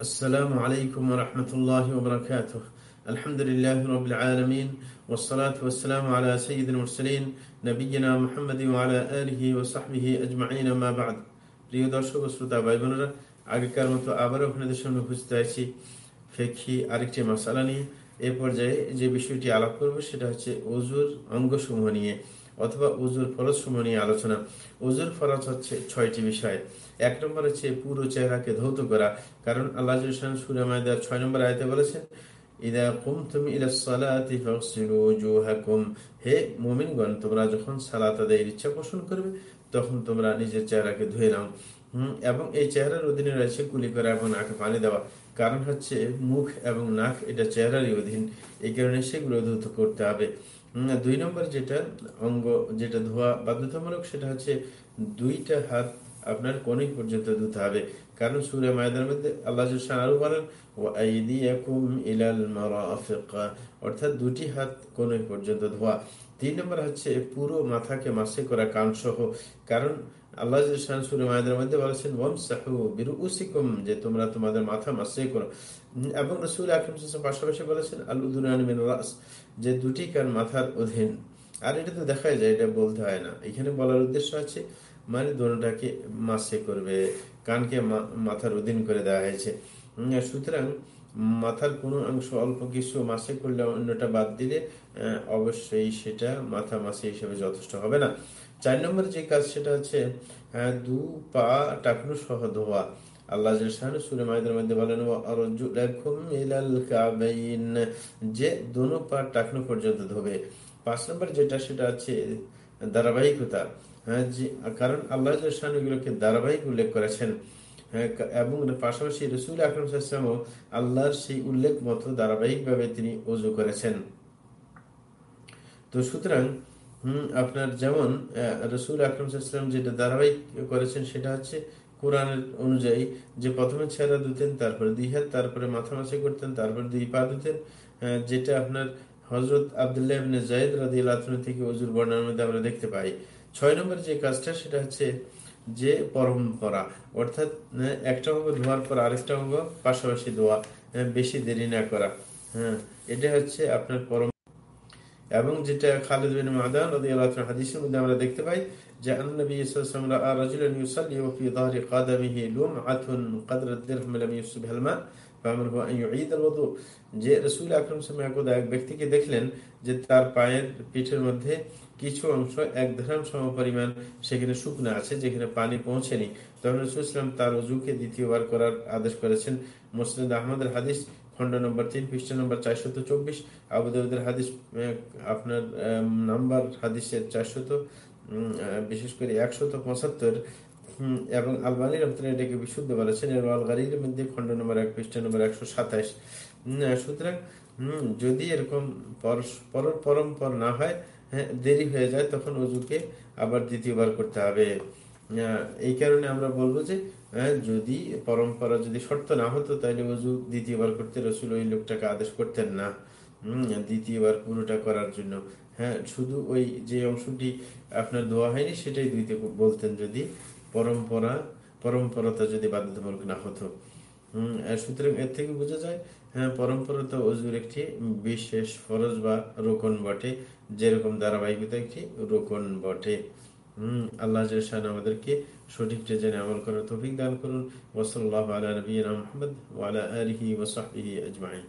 السلام عليكم ورحمة الله وبركاته الحمد لله رب العالمين والصلاة والسلام على سيد المرسلين نبينا محمد وعلى آله وصحبه أجمعين ما بعد প্রিয় দর্শক ও শ্রোতা ভাই বোনেরা আগেকার মতো আবারও আপনাদের সামনে উপস্থিত আছি ফেকি আরেকটি মশালা নিয়ে এ পর্যায়ে যে বিষয়টি আলাপ করব সেটা হচ্ছে অজুর অঙ্গসমূহ নিয়ে অথবা উজুর ফরজ সমূহ নিয়ে আলোচনা। উজুর ফরজ হচ্ছে ছয়টি বিষয়। এক নম্বর হচ্ছে পুরো চেহারাকে ধৌত করা। কারণ আল্লাহ সুরামায়দার ছয় নম্বর আয়তে বলেছেন হে তোমরা যখন ইচ্ছা পোষণ করবে, তখন তোমরা নিজের ধুয়ে নাও। এবং এই চেহারার অধীনে রয়েছে এবং নাকে পানি দেওয়া। কারণ হচ্ছে মুখ এবং নাক এটা চেহারারই অধীন। এই কারণে সেগুলো ধৌত করতে হবে। দুই নম্বর যেটা অঙ্গ, যেটা ধোয়া বাধ্যতামূলক, সেটা হচ্ছে দুইটা হাত আপনার কোনিক পর্যন্ত ধুতে হবে। কারণ সুরে মায়েদের মধ্যে আল্লাহ আরও বলেন অর্থাৎ দুটি হাত কোনিক পর্যন্ত ধোয়া। তিন নম্বর হচ্ছে পুরো মাথাকে মাসে করা কান সহ কারণ আল্লাহ মায়দের মধ্যে বলেছেন ওম বিরু উসিকুম যে তোমরা তোমাদের মাথা মাসে করো। এবং রসুল আকরম পাশাপাশি বলেছেন আল্লুদুর রাস যে দুটি কান মাথার অধীন। আর এটা তো দেখাই যায়, এটা বলতে হয় না। এখানে বলার উদ্দেশ্য আছে মানে দোনোটাকে মাসে করবে, কানকে মাথার অধীন করে দেওয়া হয়েছে। সুতরাং মাথার কোনো অংশ, অল্প কিছু মাসে করলে অন্যটা বাদ দিলে অবশ্যই সেটা মাথা মাসে হিসেবে যথেষ্ট হবে না। চার নম্বর যে কাজ সেটা হচ্ছে দু পা টাকনু সহ ধোয়া। আল্লাহ মধ্যে যে দোনো পা পর্যন্ত ধোবে। পাঁচ নম্বর যেটা সেটা আছে ধারাবাহিকতা। হ্যাঁ কারণ ধারাবাহিক উল্লেখ করেছেন। এবং পাশাপাশি রসুল আকরমসাল্লামও আল্লাহর সেই উল্লেখ মতো ধারাবাহিকভাবে তিনি অজু করেছেন। তো সুতরাং আপনার যেমন রসুল আকরমসাল্লাম যেটা ধারাবাহিক করেছেন সেটা হচ্ছে কোরআনের অনুযায়ী যে প্রথমে ছেঁড়া দিতেন, তারপরে দুই হাত তারপরে মাথা মাছি করতেন, তারপরে দুই পা ধুতেন যেটা আপনার হজরত আবদুল্লাহ জায়দ রাদি থেকে অজুর বর্ণার মধ্যে আমরা দেখতে পাই। ছয় নম্বর যে কাজটা সেটা হচ্ছে যে পরম্পরা অর্থাৎ একটা অঙ্গ ধোয়ার পর আরেকটা অঙ্গ পাশাপাশি ধোয়া বেশি দেরি না করা হ্যাঁ এটা হচ্ছে আপনার পরম এবং যেটা খালিদ বিন মাদান হাদিসের মধ্যে আমরা দেখতে পাই যে النبي صلى الله عليه وسلم راى رجلا يصلي وفي ظهر قدمه لمعه قدر الدرهم لم يصبها الماء যে রসুল আকরম এক ব্যক্তিকে দেখলেন যে তার পায়ের পিঠের মধ্যে কিছু অংশ এক ধারাম সম পরিমাণ সেখানে আছে, যেখানে পানি পৌঁছেনি, তখন রসুল ইসলাম তার অজুকে দ্বিতীয়বার করার আদেশ করেছেন। মুসলিদ আহমদের হাদিস খন্ড নম্বর তিন, পৃষ্ঠ নম্বর চারশত চব্বিশ আবুদের হাদিস আপনার নাম্বার হাদিসের চারশত বিশেষ করে একশত পঁচাত্তর এবং আলবানী রহমতুল্লাহ এটাকে বিশুদ্ধ বলেছেন এর আল গাড়ির মধ্যে খন্ড নম্বর এক, পৃষ্ঠ নম্বর একশো সাতাইশ। সুতরাং যদি এরকম পরম্পর না হয় হ্যাঁ দেরি হয়ে যায়, তখন অজুকে আবার দ্বিতীয়বার করতে হবে। এই কারণে আমরা বলব যে যদি পরম্পরা যদি শর্ত না হতো, তাহলে অজু দ্বিতীয়বার করতে রসুল ওই লোকটাকে আদেশ করতেন না। দ্বিতীয়বার পুরোটা করার জন্য। হ্যাঁ শুধু ওই যে অংশটি আপনার ধোয়া হয়নি, সেটাই দুইতে বলতেন যদি পরম্পরা পরম্পরতা যদি বাধ্যতামূলক না হতো। সুতরাং এর থেকে বোঝা যায় হ্যাঁ পরম্পরতা অজুর একটি বিশেষ ফরজ বা রোকন বটে, যেরকম ধারাবাহিকতা একটি রোকন বটে। হম, আল্লাহ আমাদেরকে সঠিকটা জেনে আমল করার তৌফিক দান করুন। ওসল্লাহ আলা নবীনা মোহাম্মদ ওয়ালা আলহি ওসাহি আজমাই